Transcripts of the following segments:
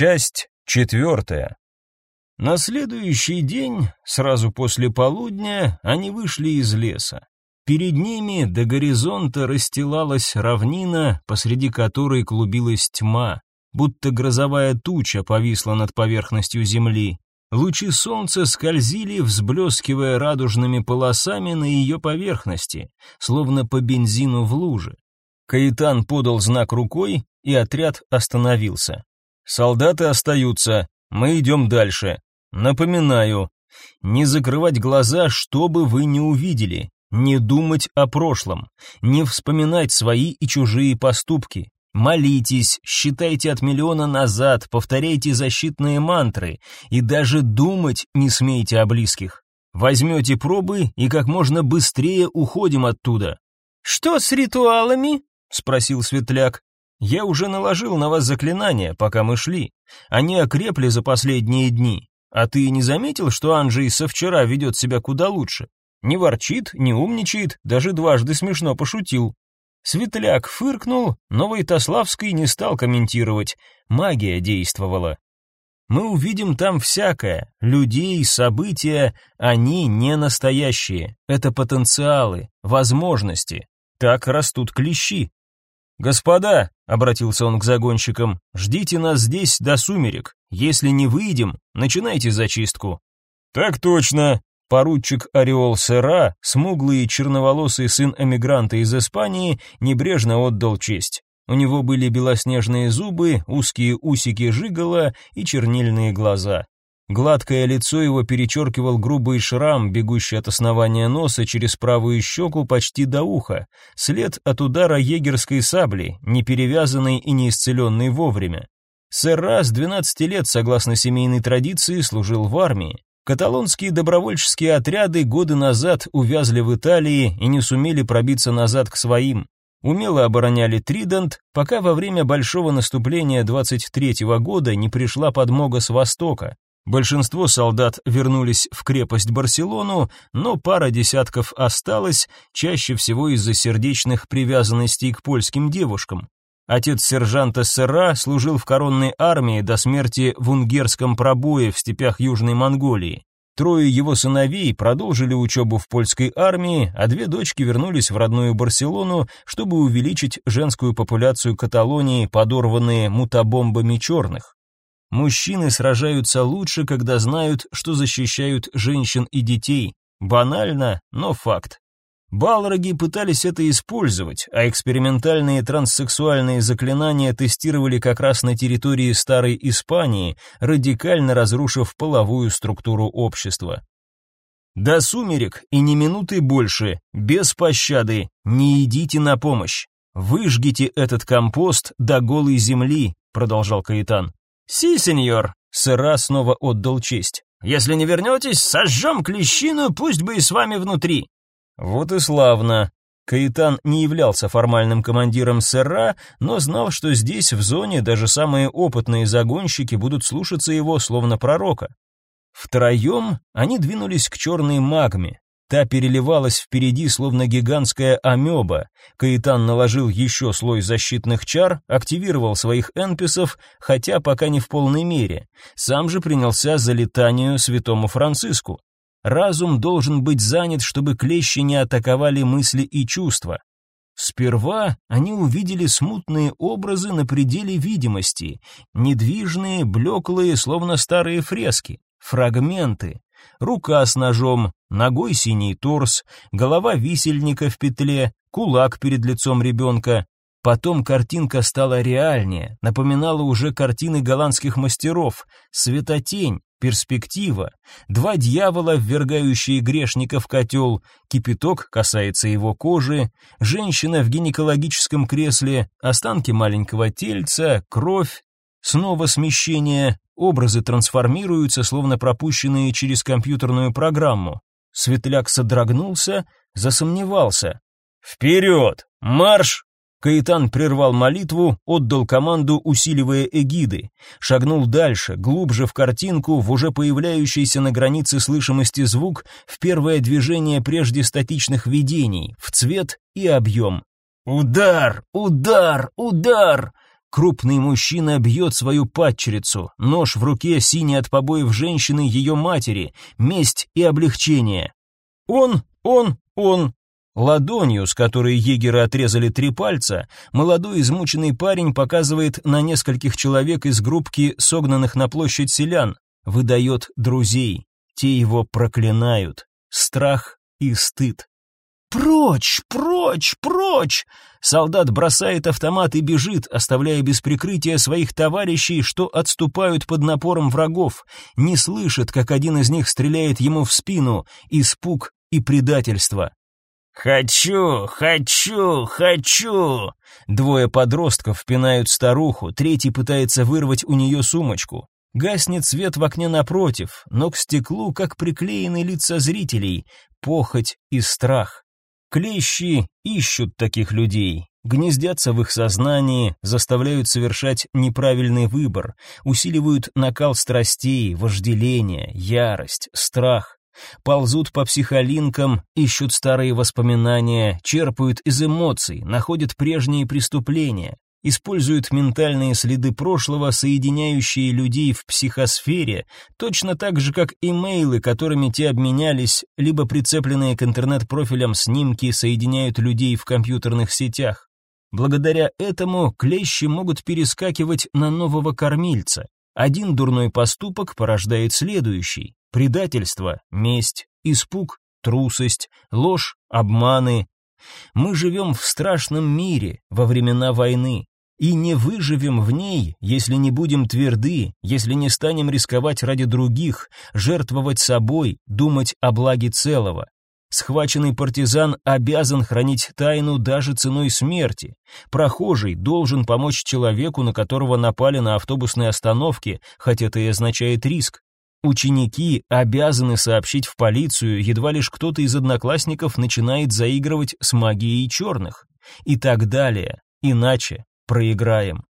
Часть четвертая. На следующий день, сразу после полудня, они вышли из леса. Перед ними до горизонта расстилалась равнина, посреди которой клубилась тьма, будто грозовая туча повисла над поверхностью земли. Лучи солнца скользили, взблескивая радужными полосами на ее поверхности, словно по бензину в луже. Каитан подал знак рукой, и отряд остановился. «Солдаты остаются, мы идем дальше. Напоминаю, не закрывать глаза, что бы вы ни увидели, не думать о прошлом, не вспоминать свои и чужие поступки. Молитесь, считайте от миллиона назад, повторяйте защитные мантры и даже думать не смейте о близких. Возьмете пробы и как можно быстрее уходим оттуда. Что с ритуалами? спросил Светляк. Я уже наложил на вас заклинания, пока мы шли. Они окрепли за последние дни. А ты не заметил, что Анджей со вчера ведет себя куда лучше? Не ворчит, не умничает, даже дважды смешно пошутил. Светляк фыркнул, но Войтославский не стал комментировать. Магия действовала. Мы увидим там всякое, людей, события, они не настоящие. Это потенциалы, возможности. Так растут клещи. Господа, обратился он к загонщикам, ждите нас здесь до сумерек. Если не выйдем, начинайте зачистку. Так точно, Поручик Ореол Сера, смуглый черноволосый сын эмигранта из Испании, небрежно отдал честь. У него были белоснежные зубы, узкие усики жигала и чернильные глаза. Гладкое лицо его перечеркивал грубый шрам, бегущий от основания носа через правую щеку почти до уха, след от удара егерской сабли, не перевязанный и не исцеленный вовремя. Сэр Раз 12 лет, согласно семейной традиции, служил в армии. Каталонские добровольческие отряды годы назад увязли в Италии и не сумели пробиться назад к своим. Умело обороняли Тридент, пока во время большого наступления 23-го года не пришла подмога с востока. Большинство солдат вернулись в крепость Барселону, но пара десятков осталось, чаще всего из-за сердечных привязанностей к польским девушкам. Отец сержанта Сера служил в коронной армии до смерти в унгерском пробое в степях Южной Монголии. Трое его сыновей продолжили учебу в польской армии, а две дочки вернулись в родную Барселону, чтобы увеличить женскую популяцию Каталонии, подорванные мутабомбами черных. Мужчины сражаются лучше, когда знают, что защищают женщин и детей. Банально, но факт. Балроги пытались это использовать, а экспериментальные транссексуальные заклинания тестировали как раз на территории старой Испании, радикально разрушив половую структуру общества. До сумерек и ни минуты больше, без пощады, не идите на помощь. Выжгите этот компост до голой земли, продолжал Каитан. Си, сеньор, Сыра снова отдал честь. Если не вернетесь, сожжем клещину, пусть бы и с вами внутри. Вот и славно. Каитан не являлся формальным командиром СРА, но знал, что здесь, в зоне, даже самые опытные загонщики будут слушаться его, словно пророка. Втроем они двинулись к черной магме. Та переливалась впереди, словно гигантская амеба. Каитан наложил еще слой защитных чар, активировал своих энписов, хотя пока не в полной мере. Сам же принялся за летанию святому Франциску. Разум должен быть занят, чтобы клещи не атаковали мысли и чувства. Сперва они увидели смутные образы на пределе видимости, недвижные, блеклые, словно старые фрески, фрагменты. Рука с ножом, ногой синий торс, голова висельника в петле, кулак перед лицом ребенка. Потом картинка стала реальнее, напоминала уже картины голландских мастеров, светотень, перспектива, два дьявола, ввергающие грешника в котел, кипяток касается его кожи, женщина в гинекологическом кресле, останки маленького тельца, кровь, снова смещение, образы трансформируются, словно пропущенные через компьютерную программу. Светляк содрогнулся, засомневался. «Вперед! Марш!» Каитан прервал молитву, отдал команду, усиливая эгиды, шагнул дальше, глубже в картинку, в уже появляющийся на границе слышимости звук, в первое движение прежде статичных видений, в цвет и объем. Удар, удар, удар! Крупный мужчина бьет свою падчерицу, нож в руке, синий от побоев женщины, ее матери, месть и облегчение. Он, он, он. Ладонью, с которой егеры отрезали три пальца, молодой измученный парень показывает на нескольких человек из группки согнанных на площадь селян, выдает друзей. Те его проклинают. Страх и стыд. «Прочь! Прочь! Прочь!» Солдат бросает автомат и бежит, оставляя без прикрытия своих товарищей, что отступают под напором врагов, не слышит, как один из них стреляет ему в спину, испуг и предательство. «Хочу, хочу, хочу!» Двое подростков пинают старуху, третий пытается вырвать у нее сумочку. Гаснет свет в окне напротив, но к стеклу, как приклеены лица зрителей, похоть и страх. Клещи ищут таких людей, гнездятся в их сознании, заставляют совершать неправильный выбор, усиливают накал страстей, вожделение, ярость, страх. Ползут по психолинкам, ищут старые воспоминания, черпают из эмоций, находят прежние преступления используют ментальные следы прошлого, соединяющие людей в психосфере, точно так же, как имейлы, которыми те обменялись, либо прицепленные к интернет-профилям снимки соединяют людей в компьютерных сетях. Благодаря этому клещи могут перескакивать на нового кормильца. Один дурной поступок порождает следующий: предательство, месть, испуг, трусость, ложь, обманы, мы живем в страшном мире во времена войны и не выживем в ней, если не будем тверды, если не станем рисковать ради других, жертвовать собой, думать о благе целого. Схваченный партизан обязан хранить тайну даже ценой смерти. Прохожий должен помочь человеку, на которого напали на автобусной остановке, хотя это и означает риск. Ученики обязаны сообщить в полицию, едва лишь кто-то из одноклассников начинает заигрывать с магией черных. И так далее. Иначе проиграем.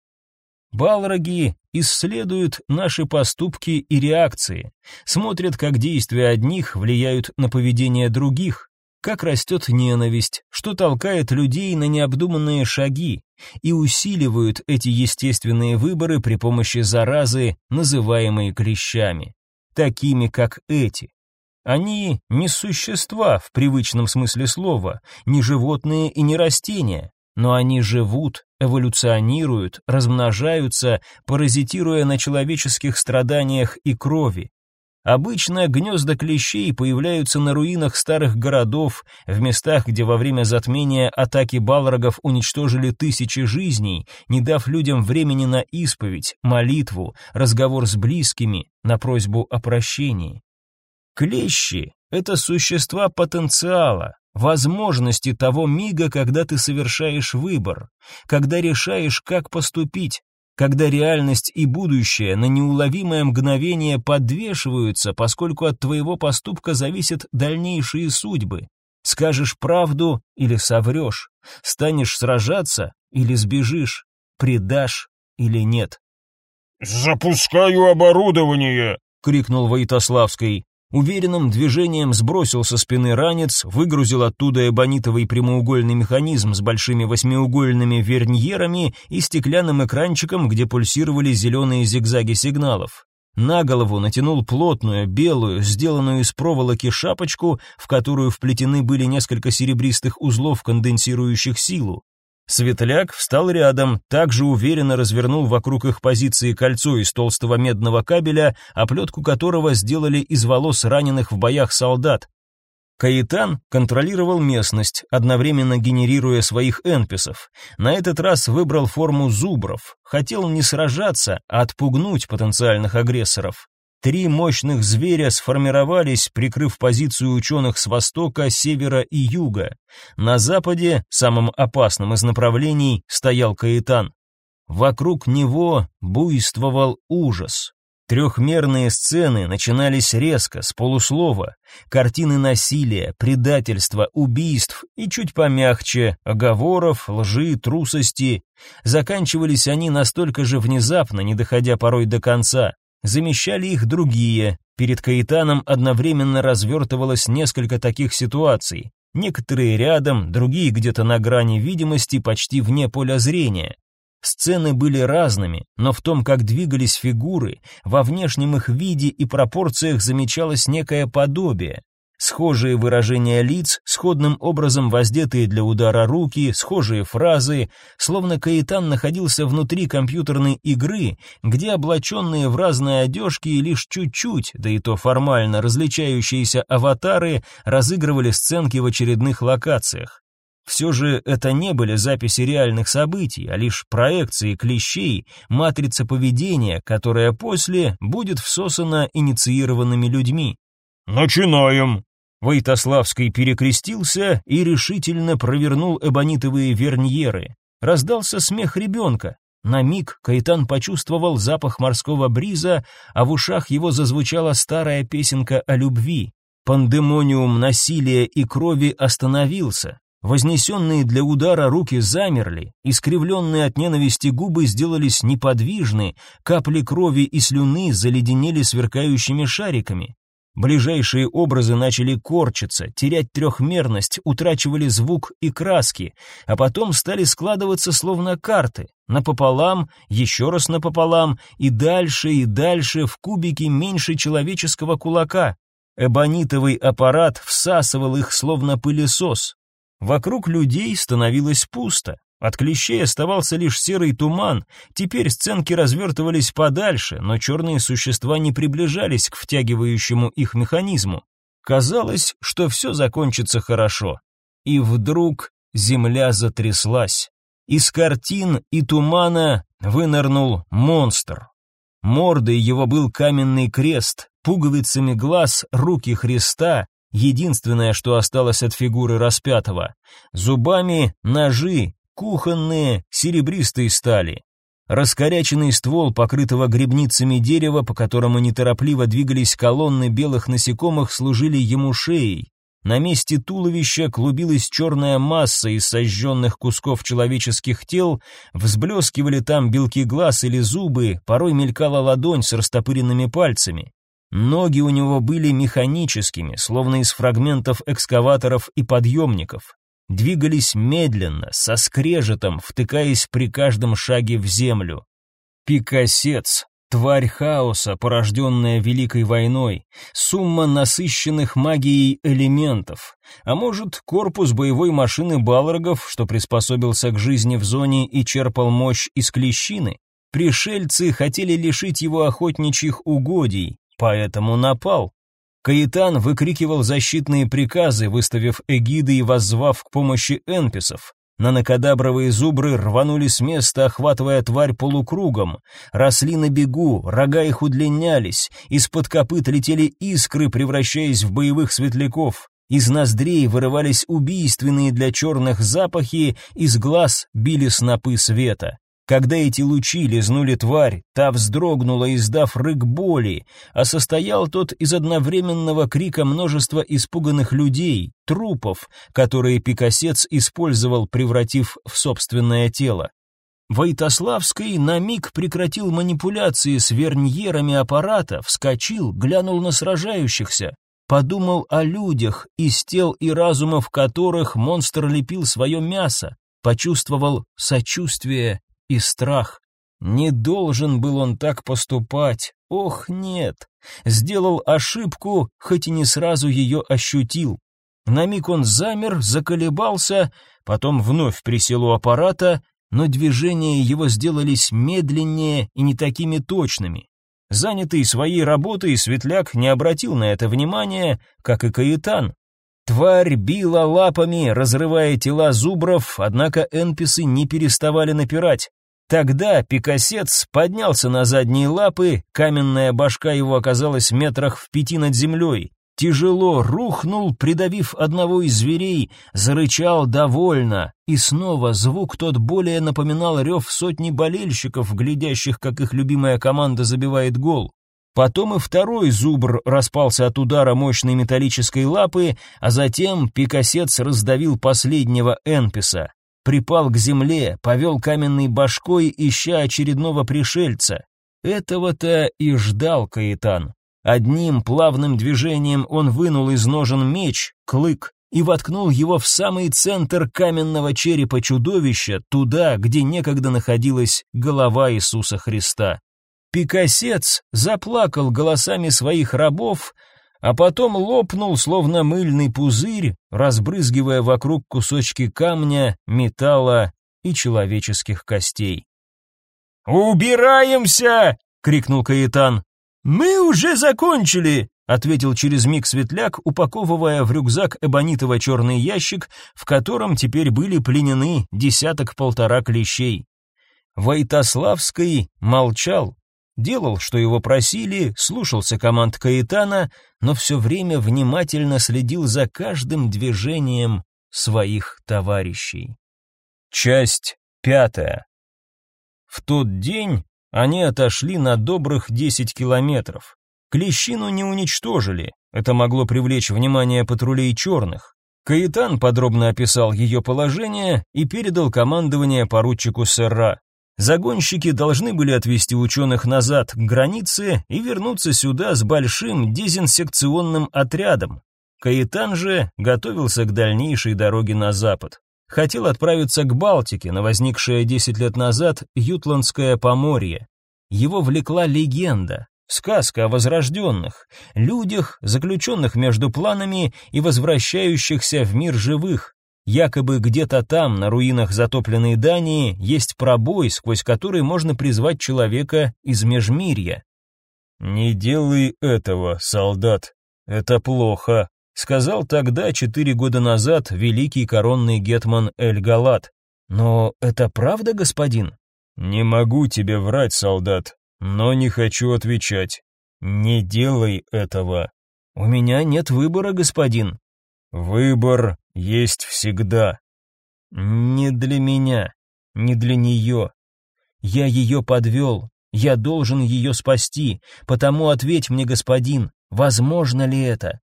Балроги исследуют наши поступки и реакции, смотрят, как действия одних влияют на поведение других, как растет ненависть, что толкает людей на необдуманные шаги, и усиливают эти естественные выборы при помощи заразы, называемой клещами такими, как эти. Они не существа в привычном смысле слова, не животные и не растения, но они живут, эволюционируют, размножаются, паразитируя на человеческих страданиях и крови. Обычно гнезда клещей появляются на руинах старых городов, в местах, где во время затмения атаки балрогов уничтожили тысячи жизней, не дав людям времени на исповедь, молитву, разговор с близкими, на просьбу о прощении. Клещи — это существа потенциала, возможности того мига, когда ты совершаешь выбор, когда решаешь, как поступить, когда реальность и будущее на неуловимое мгновение подвешиваются, поскольку от твоего поступка зависят дальнейшие судьбы. Скажешь правду или соврешь, станешь сражаться или сбежишь, предашь или нет. «Запускаю оборудование!» — крикнул Войтославский. Уверенным движением сбросил со спины ранец, выгрузил оттуда эбонитовый прямоугольный механизм с большими восьмиугольными верньерами и стеклянным экранчиком, где пульсировали зеленые зигзаги сигналов. На голову натянул плотную, белую, сделанную из проволоки шапочку, в которую вплетены были несколько серебристых узлов, конденсирующих силу. Светляк встал рядом, также уверенно развернул вокруг их позиции кольцо из толстого медного кабеля, оплетку которого сделали из волос раненых в боях солдат. Каитан контролировал местность, одновременно генерируя своих энписов. На этот раз выбрал форму зубров, хотел не сражаться, а отпугнуть потенциальных агрессоров. Три мощных зверя сформировались, прикрыв позицию ученых с востока, севера и юга. На западе, самым опасным из направлений, стоял Каэтан. Вокруг него буйствовал ужас. Трехмерные сцены начинались резко, с полуслова. Картины насилия, предательства, убийств и чуть помягче, оговоров, лжи, трусости. Заканчивались они настолько же внезапно, не доходя порой до конца замещали их другие. Перед Каитаном одновременно развертывалось несколько таких ситуаций. Некоторые рядом, другие где-то на грани видимости, почти вне поля зрения. Сцены были разными, но в том, как двигались фигуры, во внешнем их виде и пропорциях замечалось некое подобие. Схожие выражения лиц, сходным образом воздетые для удара руки, схожие фразы, словно Каэтан находился внутри компьютерной игры, где облаченные в разные одежки и лишь чуть-чуть, да и то формально, различающиеся аватары разыгрывали сценки в очередных локациях. Все же это не были записи реальных событий, а лишь проекции клещей, матрица поведения, которая после будет всосана инициированными людьми. «Начинаем!» Войтославский перекрестился и решительно провернул эбонитовые верньеры. Раздался смех ребенка. На миг Кайтан почувствовал запах морского бриза, а в ушах его зазвучала старая песенка о любви. Пандемониум насилия и крови остановился. Вознесенные для удара руки замерли, искривленные от ненависти губы сделались неподвижны, капли крови и слюны заледенели сверкающими шариками. Ближайшие образы начали корчиться, терять трехмерность, утрачивали звук и краски, а потом стали складываться словно карты, напополам, еще раз напополам, и дальше и дальше в кубики меньше человеческого кулака. Эбонитовый аппарат всасывал их словно пылесос. Вокруг людей становилось пусто. От клещей оставался лишь серый туман, теперь сценки развертывались подальше, но черные существа не приближались к втягивающему их механизму. Казалось, что все закончится хорошо. И вдруг земля затряслась. Из картин и тумана вынырнул монстр. Мордой его был каменный крест, пуговицами глаз руки Христа, единственное, что осталось от фигуры распятого. Зубами ножи, кухонные, серебристые стали. Раскоряченный ствол, покрытого грибницами дерева, по которому неторопливо двигались колонны белых насекомых, служили ему шеей. На месте туловища клубилась черная масса из сожженных кусков человеческих тел, взблескивали там белки глаз или зубы, порой мелькала ладонь с растопыренными пальцами. Ноги у него были механическими, словно из фрагментов экскаваторов и подъемников. Двигались медленно, со скрежетом, втыкаясь при каждом шаге в землю. Пикасец, тварь хаоса, порожденная Великой войной, сумма насыщенных магией элементов, а может, корпус боевой машины Балрогов, что приспособился к жизни в зоне и черпал мощь из клещины? Пришельцы хотели лишить его охотничьих угодий, поэтому напал. Каитан выкрикивал защитные приказы, выставив эгиды и воззвав к помощи энписов. Нанокадабровые зубры рванули с места, охватывая тварь полукругом. Росли на бегу, рога их удлинялись, из-под копыт летели искры, превращаясь в боевых светляков. Из ноздрей вырывались убийственные для черных запахи, из глаз били снопы света. Когда эти лучи лизнули тварь, та вздрогнула, издав рык боли, а состоял тот из одновременного крика множества испуганных людей, трупов, которые Пикасец использовал, превратив в собственное тело. Войтославский на миг прекратил манипуляции с верньерами аппарата, вскочил, глянул на сражающихся, подумал о людях, из тел и разумов которых монстр лепил свое мясо, почувствовал сочувствие и страх. Не должен был он так поступать. Ох, нет. Сделал ошибку, хоть и не сразу ее ощутил. На миг он замер, заколебался, потом вновь присел у аппарата, но движения его сделались медленнее и не такими точными. Занятый своей работой, Светляк не обратил на это внимания, как и Каэтан. Тварь била лапами, разрывая тела зубров, однако энписы не переставали напирать. Тогда Пикасец поднялся на задние лапы, каменная башка его оказалась метрах в пяти над землей. Тяжело рухнул, придавив одного из зверей, зарычал довольно, и снова звук тот более напоминал рев сотни болельщиков, глядящих, как их любимая команда забивает гол. Потом и второй зубр распался от удара мощной металлической лапы, а затем Пикасец раздавил последнего Энписа припал к земле, повел каменной башкой, ища очередного пришельца. Этого-то и ждал Каэтан. Одним плавным движением он вынул из ножен меч, клык, и воткнул его в самый центр каменного черепа чудовища, туда, где некогда находилась голова Иисуса Христа. Пикасец заплакал голосами своих рабов, а потом лопнул, словно мыльный пузырь, разбрызгивая вокруг кусочки камня, металла и человеческих костей. «Убираемся!» — крикнул Каэтан. «Мы уже закончили!» — ответил через миг Светляк, упаковывая в рюкзак эбонитово-черный ящик, в котором теперь были пленены десяток-полтора клещей. Войтославский молчал, делал, что его просили, слушался команд Каэтана, но все время внимательно следил за каждым движением своих товарищей. Часть пятая. В тот день они отошли на добрых 10 километров. Клещину не уничтожили, это могло привлечь внимание патрулей черных. Каэтан подробно описал ее положение и передал командование поручику Серра. Загонщики должны были отвести ученых назад к границе и вернуться сюда с большим дезинсекционным отрядом. Каэтан же готовился к дальнейшей дороге на запад. Хотел отправиться к Балтике, на возникшее 10 лет назад Ютландское поморье. Его влекла легенда, сказка о возрожденных, людях, заключенных между планами и возвращающихся в мир живых, Якобы где-то там, на руинах затопленной Дании, есть пробой, сквозь который можно призвать человека из межмирья. «Не делай этого, солдат, это плохо», сказал тогда, четыре года назад, великий коронный гетман Эль-Галат. «Но это правда, господин?» «Не могу тебе врать, солдат, но не хочу отвечать. Не делай этого». «У меня нет выбора, господин». «Выбор есть всегда. Не для меня, не для нее. Я ее подвел, я должен ее спасти, потому ответь мне, господин, возможно ли это?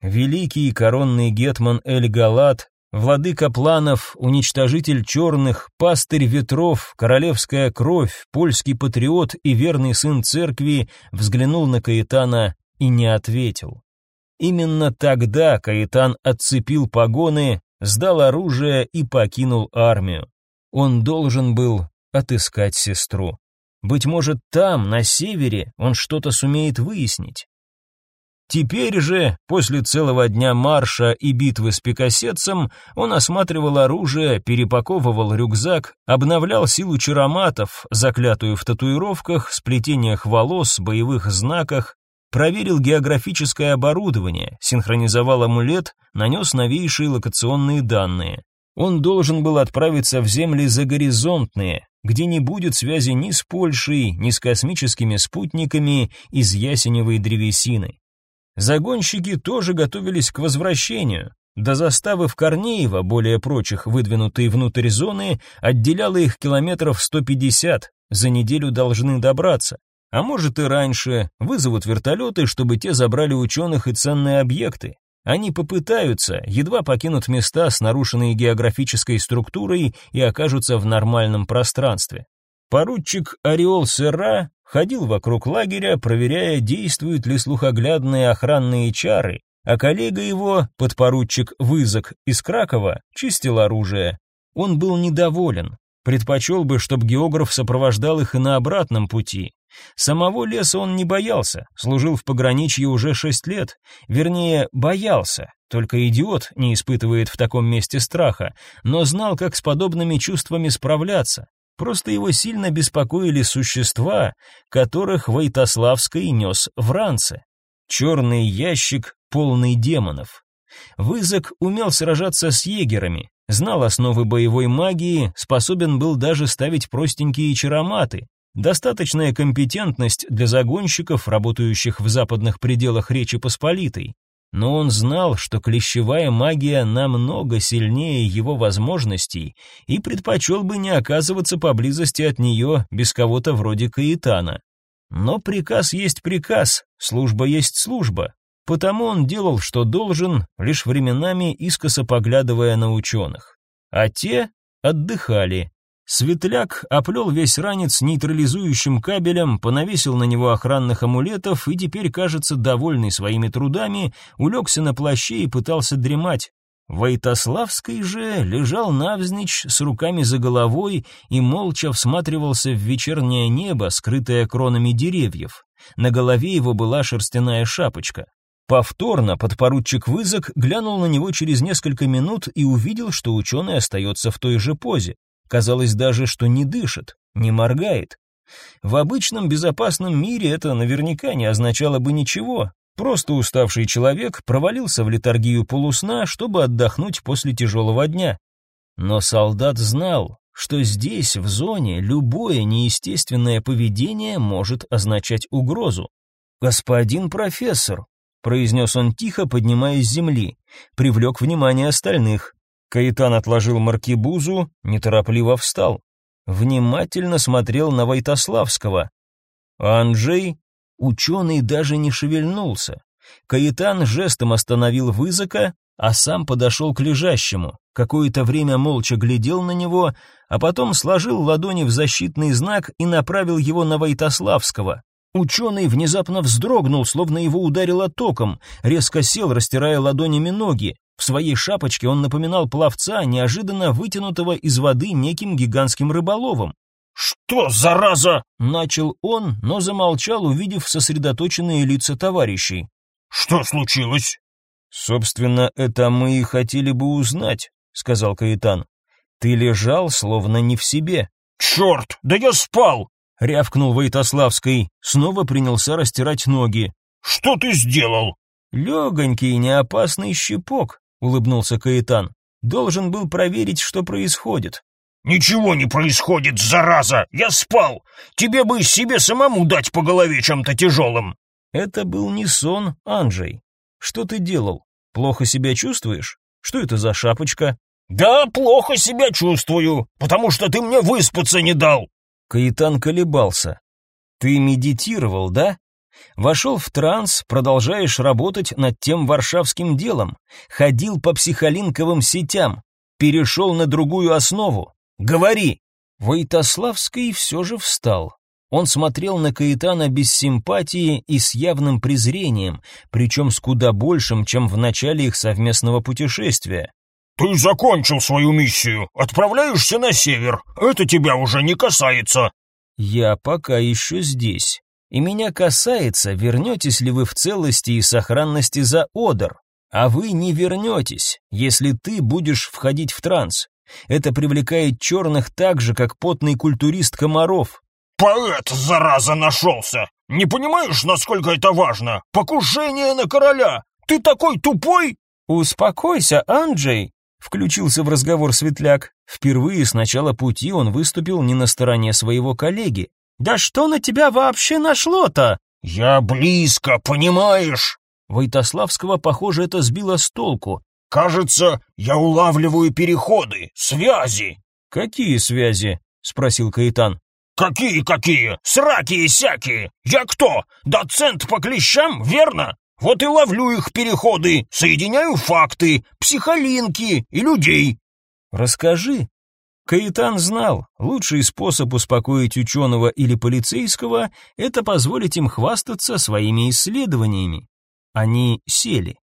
Великий коронный гетман Эль-Галат, владыка планов, уничтожитель черных, пастырь ветров, королевская кровь, польский патриот и верный сын церкви взглянул на Каэтана и не ответил. Именно тогда Каэтан отцепил погоны, сдал оружие и покинул армию. Он должен был отыскать сестру. Быть может, там, на севере, он что-то сумеет выяснить. Теперь же, после целого дня марша и битвы с пикосетцем, он осматривал оружие, перепаковывал рюкзак, обновлял силу чароматов, заклятую в татуировках, сплетениях волос, боевых знаках, проверил географическое оборудование, синхронизовал амулет, нанес новейшие локационные данные. Он должен был отправиться в земли загоризонтные, где не будет связи ни с Польшей, ни с космическими спутниками из ясеневой древесины. Загонщики тоже готовились к возвращению. До заставы в Корнеево, более прочих выдвинутой внутрь зоны, отделяло их километров 150, за неделю должны добраться. А может и раньше, вызовут вертолеты, чтобы те забрали ученых и ценные объекты. Они попытаются, едва покинут места с нарушенной географической структурой и окажутся в нормальном пространстве. Поручик Ореол Серра ходил вокруг лагеря, проверяя, действуют ли слухоглядные охранные чары, а коллега его, подпоручик Вызок из Кракова, чистил оружие. Он был недоволен, предпочел бы, чтобы географ сопровождал их и на обратном пути, Самого леса он не боялся, служил в пограничье уже шесть лет, вернее, боялся, только идиот не испытывает в таком месте страха, но знал, как с подобными чувствами справляться. Просто его сильно беспокоили существа, которых Войтославский нес в ранце. Черный ящик, полный демонов. Вызок умел сражаться с егерами, знал основы боевой магии, способен был даже ставить простенькие чароматы, Достаточная компетентность для загонщиков, работающих в западных пределах Речи Посполитой. Но он знал, что клещевая магия намного сильнее его возможностей и предпочел бы не оказываться поблизости от нее без кого-то вроде Каэтана. Но приказ есть приказ, служба есть служба, потому он делал, что должен, лишь временами искоса поглядывая на ученых. А те отдыхали, Светляк оплел весь ранец нейтрализующим кабелем, понавесил на него охранных амулетов и теперь, кажется, довольный своими трудами, улегся на плаще и пытался дремать. Войтославский же лежал навзничь с руками за головой и молча всматривался в вечернее небо, скрытое кронами деревьев. На голове его была шерстяная шапочка. Повторно подпоручик Вызок глянул на него через несколько минут и увидел, что ученый остается в той же позе. Казалось даже, что не дышит, не моргает. В обычном безопасном мире это наверняка не означало бы ничего. Просто уставший человек провалился в летаргию полусна, чтобы отдохнуть после тяжелого дня. Но солдат знал, что здесь, в зоне, любое неестественное поведение может означать угрозу. «Господин профессор», — произнес он тихо, поднимаясь с земли, привлек внимание остальных. Каитан отложил маркибузу, неторопливо встал. Внимательно смотрел на Войтославского. Анджей, ученый, даже не шевельнулся. Каитан жестом остановил Вызока, а сам подошел к лежащему, какое-то время молча глядел на него, а потом сложил ладони в защитный знак и направил его на Войтославского. Ученый внезапно вздрогнул, словно его ударило током, резко сел, растирая ладонями ноги. В своей шапочке он напоминал пловца, неожиданно вытянутого из воды неким гигантским рыболовом. «Что, зараза?» — начал он, но замолчал, увидев сосредоточенные лица товарищей. «Что случилось?» «Собственно, это мы и хотели бы узнать», — сказал Каэтан. «Ты лежал, словно не в себе». «Черт, да я спал!» — рявкнул Войтославский, снова принялся растирать ноги. «Что ты сделал?» «Легонький, неопасный щепок», — улыбнулся Каэтан. «Должен был проверить, что происходит». «Ничего не происходит, зараза! Я спал! Тебе бы себе самому дать по голове чем-то тяжелым!» «Это был не сон, Анджей. Что ты делал? Плохо себя чувствуешь? Что это за шапочка?» «Да, плохо себя чувствую, потому что ты мне выспаться не дал!» Каэтан колебался. «Ты медитировал, да?» Вошел в транс, продолжаешь работать над тем варшавским делом. Ходил по психолинковым сетям. Перешел на другую основу. Говори!» Войтославский все же встал. Он смотрел на Каэтана без симпатии и с явным презрением, причем с куда большим, чем в начале их совместного путешествия. «Ты закончил свою миссию, отправляешься на север, это тебя уже не касается». «Я пока еще здесь и меня касается, вернетесь ли вы в целости и сохранности за Одер. А вы не вернетесь, если ты будешь входить в транс. Это привлекает черных так же, как потный культурист Комаров. Поэт, зараза, нашелся! Не понимаешь, насколько это важно? Покушение на короля! Ты такой тупой! Успокойся, Анджей, включился в разговор Светляк. Впервые с начала пути он выступил не на стороне своего коллеги, «Да что на тебя вообще нашло-то?» «Я близко, понимаешь?» Войтославского, похоже, это сбило с толку. «Кажется, я улавливаю переходы, связи». «Какие связи?» — спросил Каэтан. «Какие-какие? Сраки-сяки! Я кто? Доцент по клещам, верно? Вот и ловлю их переходы, соединяю факты, психолинки и людей». «Расскажи», Каитан знал, лучший способ успокоить ученого или полицейского – это позволить им хвастаться своими исследованиями. Они сели.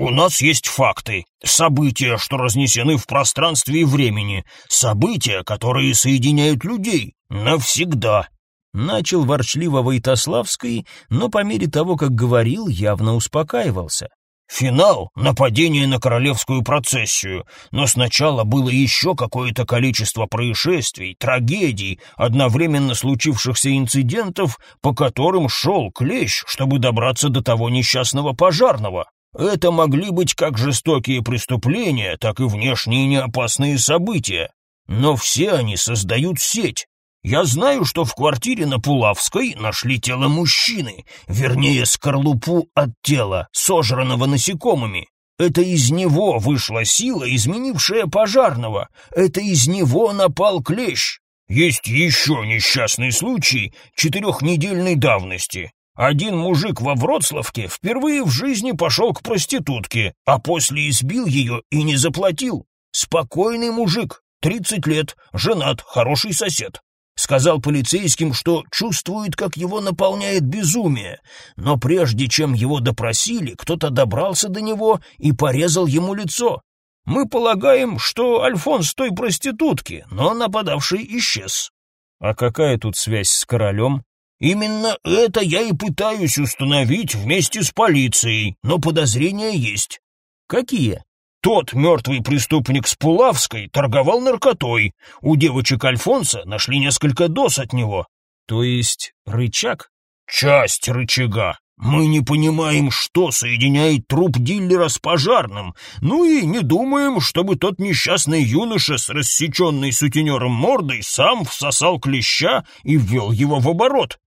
«У нас есть факты, события, что разнесены в пространстве и времени, события, которые соединяют людей навсегда», начал ворчливо Войтославский, но по мере того, как говорил, явно успокаивался. Финал — нападение на королевскую процессию, но сначала было еще какое-то количество происшествий, трагедий, одновременно случившихся инцидентов, по которым шел клещ, чтобы добраться до того несчастного пожарного. Это могли быть как жестокие преступления, так и внешние неопасные события. Но все они создают сеть, я знаю, что в квартире на Пулавской нашли тело мужчины, вернее, скорлупу от тела, сожранного насекомыми. Это из него вышла сила, изменившая пожарного. Это из него напал клещ. Есть еще несчастный случай четырехнедельной давности. Один мужик во Вроцлавке впервые в жизни пошел к проститутке, а после избил ее и не заплатил. Спокойный мужик, тридцать лет, женат, хороший сосед. Сказал полицейским, что чувствует, как его наполняет безумие, но прежде чем его допросили, кто-то добрался до него и порезал ему лицо. Мы полагаем, что Альфонс той проститутки, но нападавший исчез». «А какая тут связь с королем?» «Именно это я и пытаюсь установить вместе с полицией, но подозрения есть». «Какие?» Тот мертвый преступник с Пулавской торговал наркотой. У девочек Альфонса нашли несколько доз от него. То есть рычаг? Часть рычага. Мы не понимаем, что соединяет труп диллера с пожарным, ну и не думаем, чтобы тот несчастный юноша с рассеченной сутенером мордой сам всосал клеща и ввел его в оборот.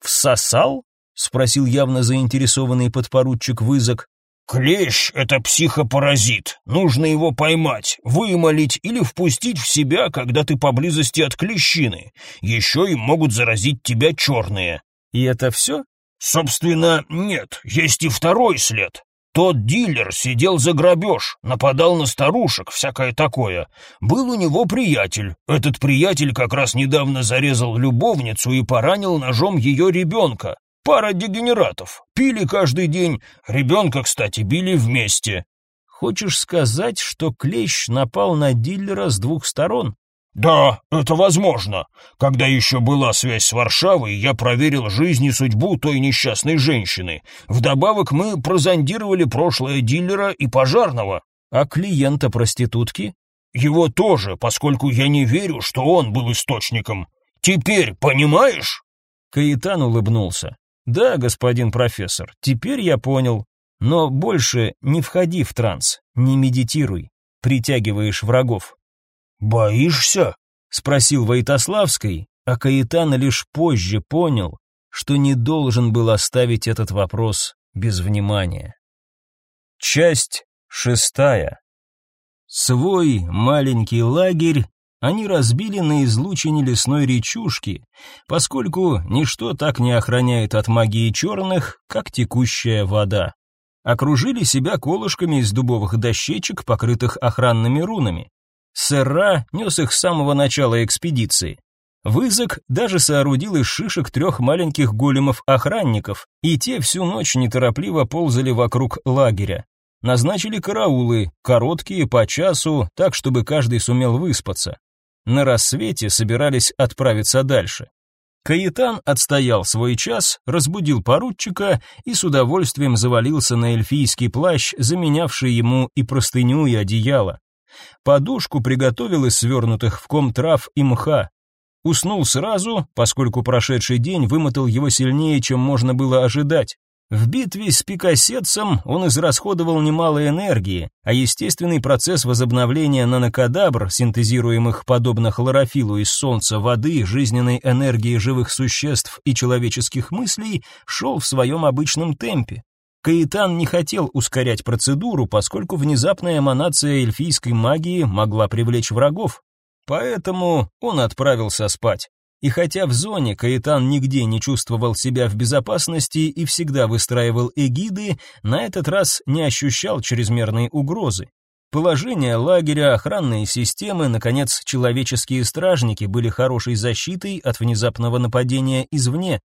«Всосал?» — спросил явно заинтересованный подпоручик Вызок. Клещ — это психопаразит. Нужно его поймать, вымолить или впустить в себя, когда ты поблизости от клещины. Еще им могут заразить тебя черные. И это все? Собственно, нет, есть и второй след. Тот дилер сидел за грабеж, нападал на старушек, всякое такое. Был у него приятель. Этот приятель как раз недавно зарезал любовницу и поранил ножом ее ребенка. Пара дегенератов. Пили каждый день. Ребенка, кстати, били вместе. Хочешь сказать, что Клещ напал на дилера с двух сторон? Да, это возможно. Когда еще была связь с Варшавой, я проверил жизнь и судьбу той несчастной женщины. Вдобавок мы прозондировали прошлое дилера и пожарного. А клиента проститутки? Его тоже, поскольку я не верю, что он был источником. Теперь понимаешь? Каитан улыбнулся. «Да, господин профессор, теперь я понял. Но больше не входи в транс, не медитируй, притягиваешь врагов». «Боишься?» — спросил Войтославский, а Каитан лишь позже понял, что не должен был оставить этот вопрос без внимания. Часть шестая. Свой маленький лагерь они разбили на излучине лесной речушки, поскольку ничто так не охраняет от магии черных, как текущая вода. Окружили себя колышками из дубовых дощечек, покрытых охранными рунами. Сэрра нес их с самого начала экспедиции. Вызок даже соорудил из шишек трех маленьких големов-охранников, и те всю ночь неторопливо ползали вокруг лагеря. Назначили караулы, короткие, по часу, так, чтобы каждый сумел выспаться. На рассвете собирались отправиться дальше. Каитан отстоял свой час, разбудил поручика и с удовольствием завалился на эльфийский плащ, заменявший ему и простыню, и одеяло. Подушку приготовил из свернутых в ком трав и мха. Уснул сразу, поскольку прошедший день вымотал его сильнее, чем можно было ожидать. В битве с пикосетцем он израсходовал немало энергии, а естественный процесс возобновления нанокадабр, синтезируемых подобно хлорофилу из солнца, воды, жизненной энергии живых существ и человеческих мыслей, шел в своем обычном темпе. Каитан не хотел ускорять процедуру, поскольку внезапная эманация эльфийской магии могла привлечь врагов. Поэтому он отправился спать. И хотя в зоне Каэтан нигде не чувствовал себя в безопасности и всегда выстраивал эгиды, на этот раз не ощущал чрезмерной угрозы. Положение лагеря, охранные системы, наконец, человеческие стражники были хорошей защитой от внезапного нападения извне.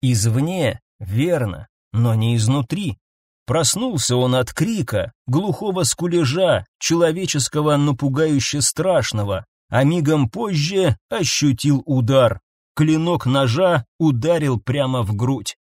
Извне, верно, но не изнутри. Проснулся он от крика, глухого скулежа, человеческого, но пугающе страшного, а мигом позже ощутил удар. Клинок ножа ударил прямо в грудь.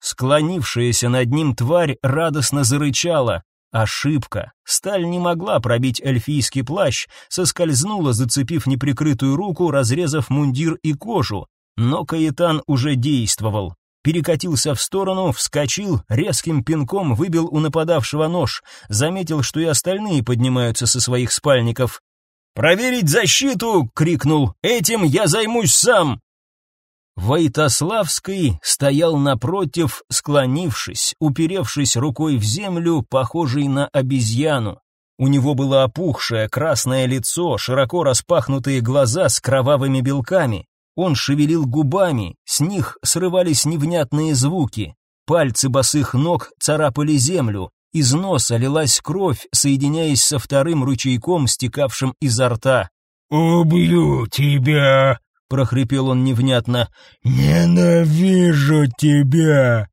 Склонившаяся над ним тварь радостно зарычала. Ошибка. Сталь не могла пробить эльфийский плащ, соскользнула, зацепив неприкрытую руку, разрезав мундир и кожу. Но Каэтан уже действовал. Перекатился в сторону, вскочил, резким пинком выбил у нападавшего нож, заметил, что и остальные поднимаются со своих спальников. «Проверить защиту!» — крикнул. «Этим я займусь сам!» Войтославский стоял напротив, склонившись, уперевшись рукой в землю, похожий на обезьяну. У него было опухшее красное лицо, широко распахнутые глаза с кровавыми белками. Он шевелил губами, с них срывались невнятные звуки. Пальцы босых ног царапали землю, из носа лилась кровь, соединяясь со вторым ручейком, стекавшим изо рта. «Убью тебя!» — прохрипел он невнятно. «Ненавижу тебя!»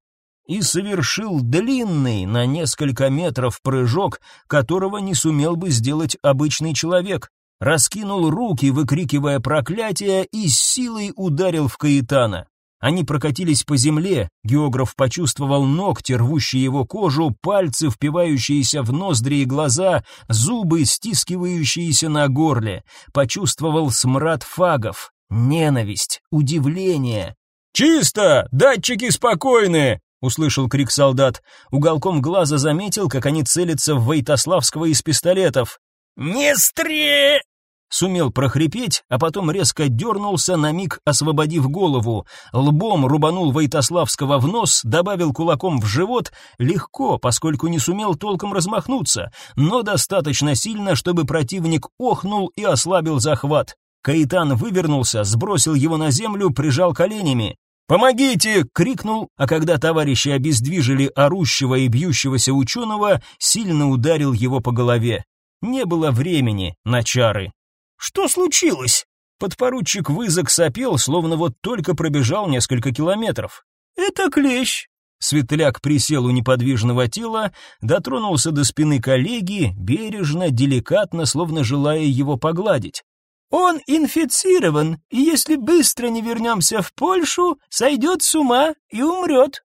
и совершил длинный на несколько метров прыжок, которого не сумел бы сделать обычный человек. Раскинул руки, выкрикивая проклятие, и с силой ударил в Каэтана. Они прокатились по земле, географ почувствовал ногти, рвущие его кожу, пальцы, впивающиеся в ноздри и глаза, зубы, стискивающиеся на горле, почувствовал смрад фагов, ненависть, удивление. «Чисто! Датчики спокойны!» — услышал крик солдат. Уголком глаза заметил, как они целятся в Войтославского из пистолетов. «Не стре!» Сумел прохрипеть, а потом резко дернулся, на миг освободив голову. Лбом рубанул Войтославского в нос, добавил кулаком в живот, легко, поскольку не сумел толком размахнуться, но достаточно сильно, чтобы противник охнул и ослабил захват. Каитан вывернулся, сбросил его на землю, прижал коленями. «Помогите!» — крикнул, а когда товарищи обездвижили орущего и бьющегося ученого, сильно ударил его по голове. Не было времени на чары. Что случилось? Подпоручик Вызок сопел, словно вот только пробежал несколько километров. Это клещ. Светляк присел у неподвижного тела, дотронулся до спины коллеги, бережно, деликатно, словно желая его погладить. Он инфицирован, и если быстро не вернемся в Польшу, сойдет с ума и умрет.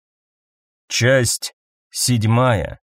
Часть седьмая.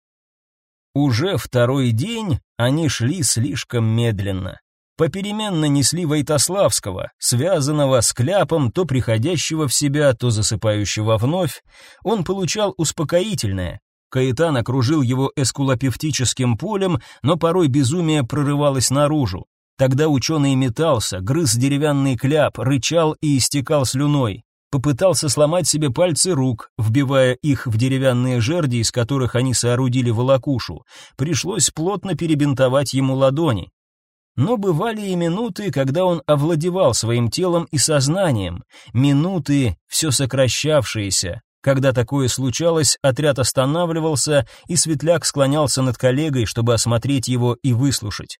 Уже второй день они шли слишком медленно. Попеременно несли Войтославского, связанного с кляпом, то приходящего в себя, то засыпающего вновь. Он получал успокоительное. Каэтан окружил его эскулопевтическим полем, но порой безумие прорывалось наружу. Тогда ученый метался, грыз деревянный кляп, рычал и истекал слюной. Попытался сломать себе пальцы рук, вбивая их в деревянные жерди, из которых они соорудили волокушу. Пришлось плотно перебинтовать ему ладони. Но бывали и минуты, когда он овладевал своим телом и сознанием, минуты, все сокращавшиеся. Когда такое случалось, отряд останавливался, и Светляк склонялся над коллегой, чтобы осмотреть его и выслушать.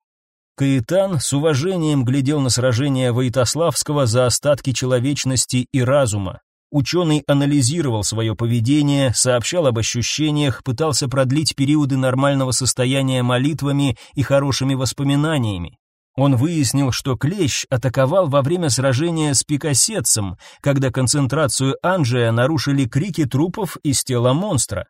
Каэтан с уважением глядел на сражение Войтославского за остатки человечности и разума. Ученый анализировал свое поведение, сообщал об ощущениях, пытался продлить периоды нормального состояния молитвами и хорошими воспоминаниями. Он выяснил, что клещ атаковал во время сражения с пикасетцем, когда концентрацию Анджия нарушили крики трупов из тела монстра.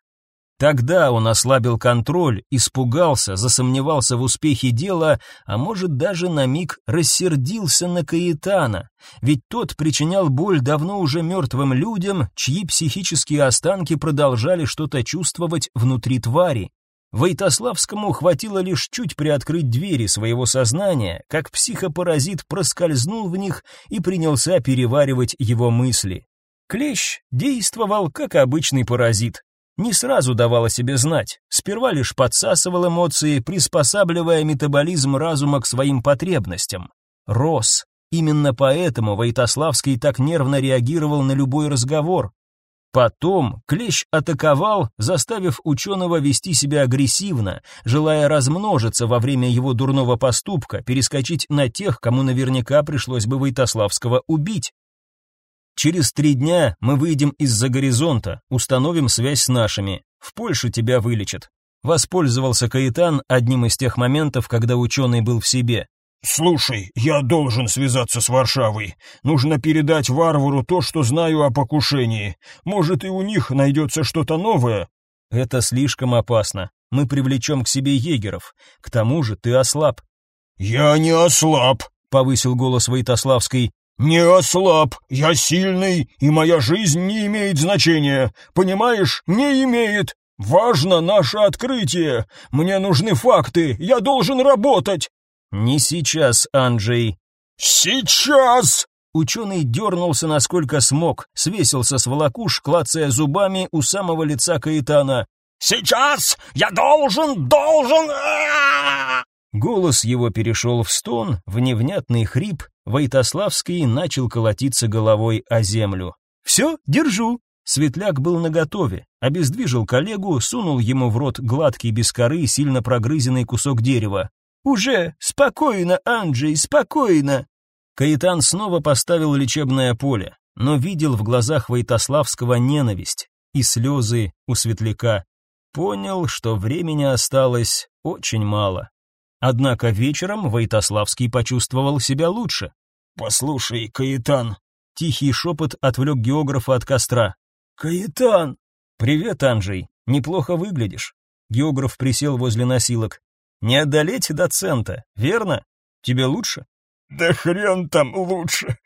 Тогда он ослабил контроль, испугался, засомневался в успехе дела, а может даже на миг рассердился на Каэтана, ведь тот причинял боль давно уже мертвым людям, чьи психические останки продолжали что-то чувствовать внутри твари. Войтославскому хватило лишь чуть приоткрыть двери своего сознания, как психопаразит проскользнул в них и принялся переваривать его мысли. Клещ действовал как обычный паразит, не сразу давал о себе знать, сперва лишь подсасывал эмоции, приспосабливая метаболизм разума к своим потребностям. Рос. Именно поэтому Войтославский так нервно реагировал на любой разговор. Потом клещ атаковал, заставив ученого вести себя агрессивно, желая размножиться во время его дурного поступка, перескочить на тех, кому наверняка пришлось бы Войтославского убить. Через три дня мы выйдем из-за горизонта, установим связь с нашими. В Польшу тебя вылечат. Воспользовался Каитан одним из тех моментов, когда ученый был в себе. «Слушай, я должен связаться с Варшавой. Нужно передать варвару то, что знаю о покушении. Может, и у них найдется что-то новое?» «Это слишком опасно. Мы привлечем к себе егеров. К тому же ты ослаб». «Я не ослаб», — повысил голос Войтославский. «Не ослаб, я сильный, и моя жизнь не имеет значения. Понимаешь, не имеет. Важно наше открытие. Мне нужны факты, я должен работать». «Не сейчас, Анджей». «Сейчас!» Ученый дернулся насколько смог, свесился с волокуш, клацая зубами у самого лица Каэтана. «Сейчас! Я должен, должен!» Голос его перешел в стон, в невнятный хрип, Войтославский начал колотиться головой о землю. «Все, держу!» Светляк был наготове, обездвижил коллегу, сунул ему в рот гладкий без коры, сильно прогрызенный кусок дерева. «Уже! Спокойно, Анджей, спокойно!» Каитан снова поставил лечебное поле, но видел в глазах Войтославского ненависть. и слезы у светляка. Понял, что времени осталось очень мало. Однако вечером Войтославский почувствовал себя лучше. «Послушай, Каэтан!» Тихий шепот отвлек географа от костра. «Каэтан!» «Привет, Анджей. Неплохо выглядишь». Географ присел возле носилок. «Не одолеть доцента, верно? Тебе лучше?» «Да хрен там лучше.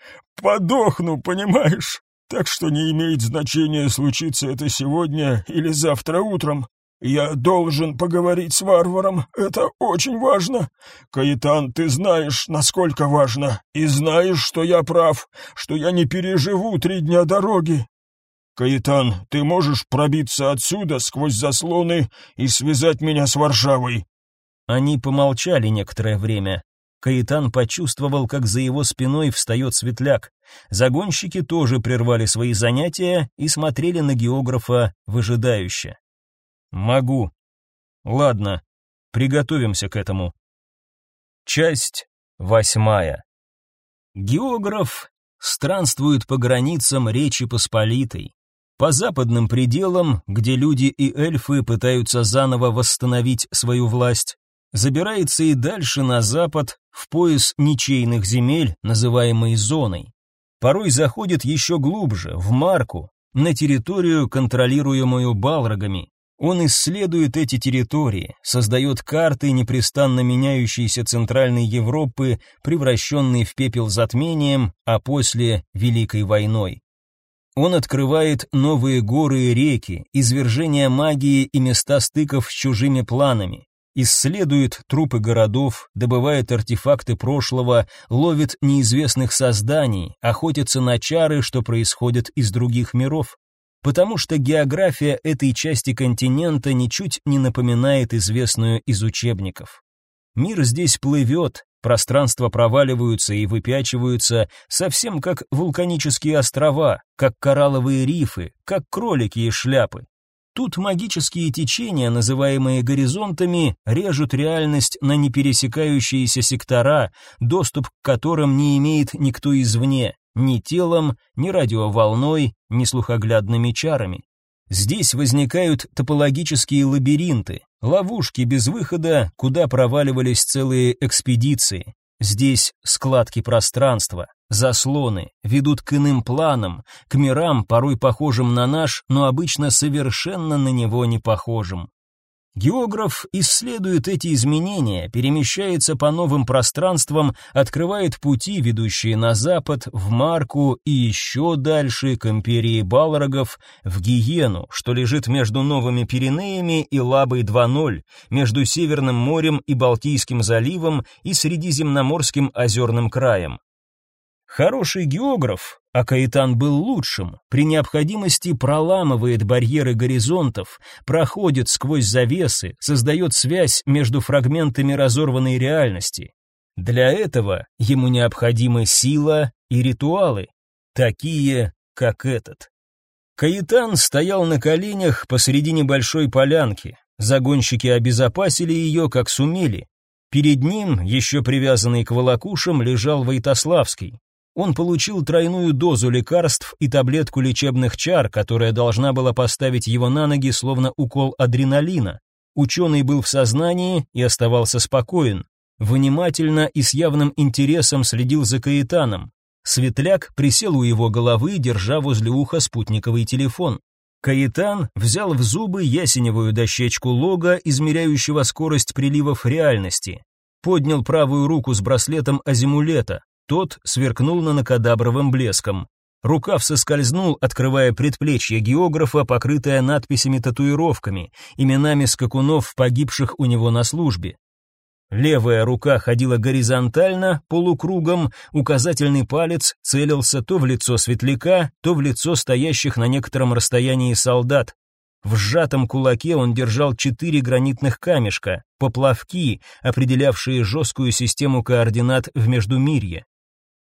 Подохну, понимаешь? Так что не имеет значения, случится это сегодня или завтра утром. Я должен поговорить с варваром, это очень важно. Каитан, ты знаешь, насколько важно, и знаешь, что я прав, что я не переживу три дня дороги. Каитан, ты можешь пробиться отсюда сквозь заслоны и связать меня с Варшавой. Они помолчали некоторое время. Каитан почувствовал, как за его спиной встает светляк. Загонщики тоже прервали свои занятия и смотрели на географа выжидающе. Могу. Ладно, приготовимся к этому. Часть восьмая. Географ странствует по границам Речи Посполитой, по западным пределам, где люди и эльфы пытаются заново восстановить свою власть, забирается и дальше на запад, в пояс ничейных земель, называемой зоной. Порой заходит еще глубже, в Марку, на территорию, контролируемую балрогами, он исследует эти территории, создает карты непрестанно меняющейся Центральной Европы, превращенной в пепел затмением, а после Великой войной. Он открывает новые горы и реки, извержения магии и места стыков с чужими планами, исследует трупы городов, добывает артефакты прошлого, ловит неизвестных созданий, охотится на чары, что происходят из других миров потому что география этой части континента ничуть не напоминает известную из учебников. Мир здесь плывет, пространства проваливаются и выпячиваются, совсем как вулканические острова, как коралловые рифы, как кролики и шляпы. Тут магические течения, называемые горизонтами, режут реальность на непересекающиеся сектора, доступ к которым не имеет никто извне, ни телом, ни радиоволной, ни слухоглядными чарами. Здесь возникают топологические лабиринты, ловушки без выхода, куда проваливались целые экспедиции. Здесь складки пространства, заслоны, ведут к иным планам, к мирам, порой похожим на наш, но обычно совершенно на него не похожим. Географ исследует эти изменения, перемещается по новым пространствам, открывает пути, ведущие на запад, в Марку и еще дальше к империи Балрогов, в Гиену, что лежит между Новыми Пиренеями и Лабой 2.0, между Северным морем и Балтийским заливом и Средиземноморским озерным краем. Хороший географ, а Каэтан был лучшим, при необходимости проламывает барьеры горизонтов, проходит сквозь завесы, создает связь между фрагментами разорванной реальности. Для этого ему необходимы сила и ритуалы, такие, как этот. Каэтан стоял на коленях посреди небольшой полянки. Загонщики обезопасили ее, как сумели. Перед ним, еще привязанный к волокушам, лежал Войтославский. Он получил тройную дозу лекарств и таблетку лечебных чар, которая должна была поставить его на ноги, словно укол адреналина. Ученый был в сознании и оставался спокоен. Внимательно и с явным интересом следил за Каэтаном. Светляк присел у его головы, держа возле уха спутниковый телефон. Каэтан взял в зубы ясеневую дощечку лога, измеряющего скорость приливов реальности. Поднял правую руку с браслетом азимулета. Тот сверкнул на накадабровым блеском. Рукав соскользнул, открывая предплечье географа, покрытое надписями-татуировками, именами скакунов, погибших у него на службе. Левая рука ходила горизонтально, полукругом, указательный палец целился то в лицо светляка, то в лицо стоящих на некотором расстоянии солдат. В сжатом кулаке он держал четыре гранитных камешка, поплавки, определявшие жесткую систему координат в Междумирье.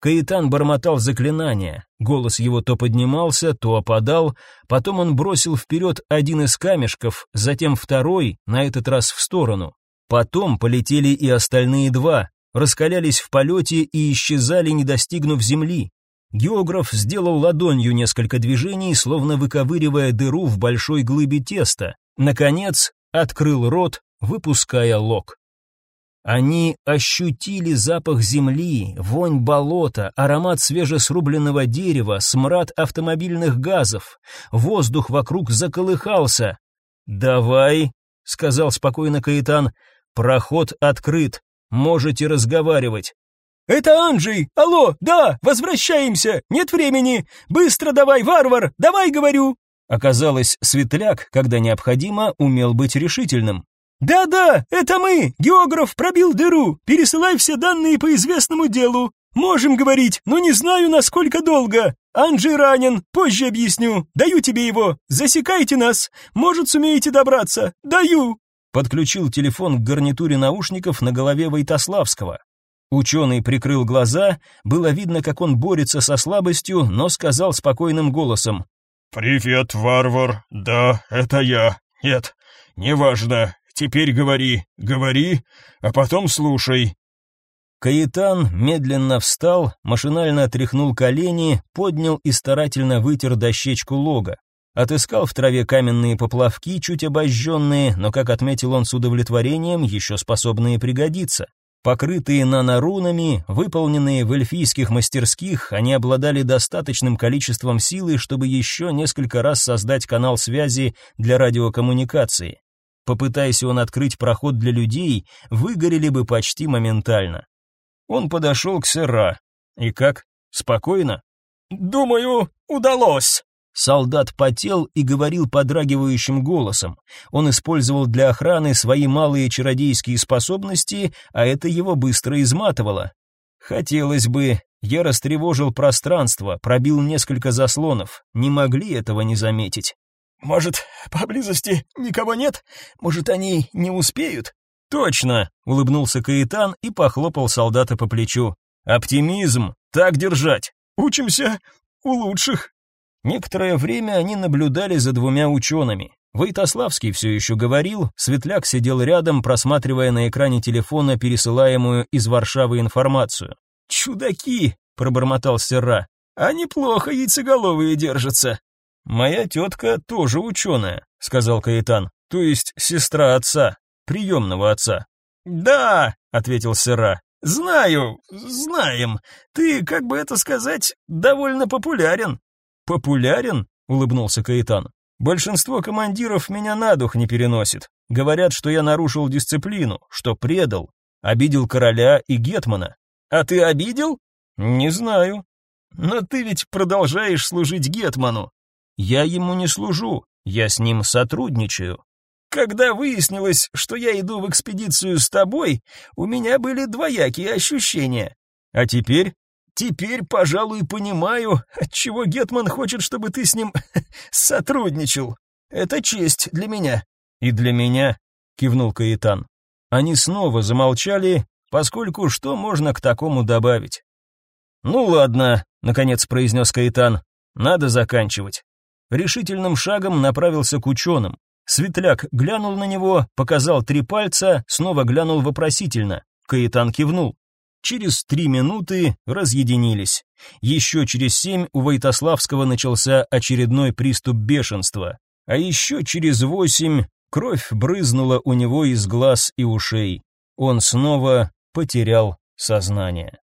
Каитан бормотал заклинания, голос его то поднимался, то опадал, потом он бросил вперед один из камешков, затем второй, на этот раз в сторону. Потом полетели и остальные два, раскалялись в полете и исчезали, не достигнув земли. Географ сделал ладонью несколько движений, словно выковыривая дыру в большой глыбе теста. Наконец, открыл рот, выпуская лог. Они ощутили запах земли, вонь болота, аромат свежесрубленного дерева, смрад автомобильных газов. Воздух вокруг заколыхался. «Давай», — сказал спокойно Каэтан, — «проход открыт, можете разговаривать». «Это Анджей! Алло, да, возвращаемся! Нет времени! Быстро давай, варвар! Давай, говорю!» Оказалось, Светляк, когда необходимо, умел быть решительным. «Да-да, это мы! Географ пробил дыру! Пересылай все данные по известному делу! Можем говорить, но не знаю, насколько долго! Анджи ранен, позже объясню! Даю тебе его! Засекайте нас! Может, сумеете добраться! Даю!» Подключил телефон к гарнитуре наушников на голове Войтославского. Ученый прикрыл глаза, было видно, как он борется со слабостью, но сказал спокойным голосом. «Привет, варвар, да, это я. Нет, неважно, Теперь говори, говори, а потом слушай». Каитан медленно встал, машинально отряхнул колени, поднял и старательно вытер дощечку лога. Отыскал в траве каменные поплавки, чуть обожженные, но, как отметил он с удовлетворением, еще способные пригодиться. Покрытые нанорунами, выполненные в эльфийских мастерских, они обладали достаточным количеством силы, чтобы еще несколько раз создать канал связи для радиокоммуникации. Попытайся он открыть проход для людей, выгорели бы почти моментально. Он подошел к Сера. И как? Спокойно? «Думаю, удалось». Солдат потел и говорил подрагивающим голосом. Он использовал для охраны свои малые чародейские способности, а это его быстро изматывало. Хотелось бы, я растревожил пространство, пробил несколько заслонов. Не могли этого не заметить. Может, поблизости никого нет? Может, они не успеют? Точно, улыбнулся Каитан и похлопал солдата по плечу. Оптимизм, так держать. Учимся у лучших. Некоторое время они наблюдали за двумя учеными. Войтославский все еще говорил, Светляк сидел рядом, просматривая на экране телефона пересылаемую из Варшавы информацию. «Чудаки!» — пробормотал Серра. «А неплохо яйцеголовые держатся. «Моя тетка тоже ученая», — сказал Каэтан, — «то есть сестра отца, приемного отца». «Да», — ответил Сера, — «знаю, знаем. Ты, как бы это сказать, довольно популярен». «Популярен?» — улыбнулся Каэтан. «Большинство командиров меня на дух не переносит. Говорят, что я нарушил дисциплину, что предал, обидел короля и гетмана». «А ты обидел?» «Не знаю». «Но ты ведь продолжаешь служить гетману». Я ему не служу, я с ним сотрудничаю. Когда выяснилось, что я иду в экспедицию с тобой, у меня были двоякие ощущения. А теперь? Теперь, пожалуй, понимаю, отчего Гетман хочет, чтобы ты с ним сотрудничал. Это честь для меня. И для меня, кивнул Каитан. Они снова замолчали, поскольку что можно к такому добавить? Ну ладно, наконец произнес Каитан. Надо заканчивать решительным шагом направился к ученым. Светляк глянул на него, показал три пальца, снова глянул вопросительно. Каэтан кивнул. Через три минуты разъединились. Еще через семь у Войтославского начался очередной приступ бешенства. А еще через восемь кровь брызнула у него из глаз и ушей. Он снова потерял сознание.